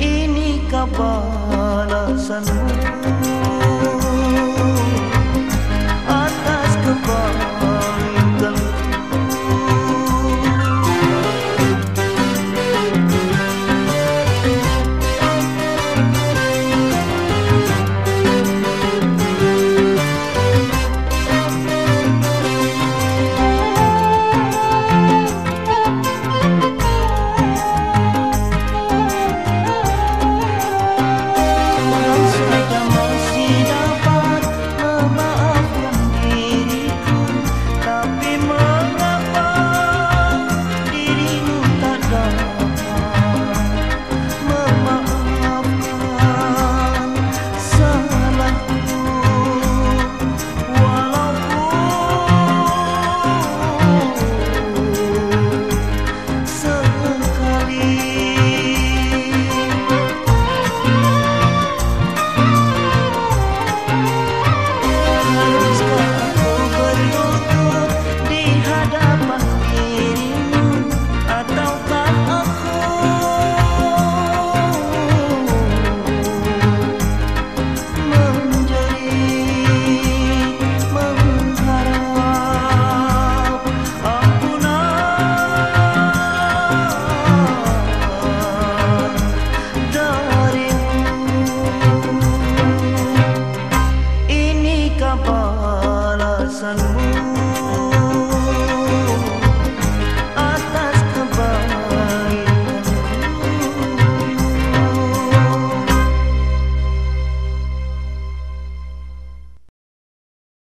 Ini kabalasanmu